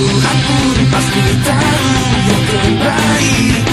Tuhan pun pasti tahu yang terbaik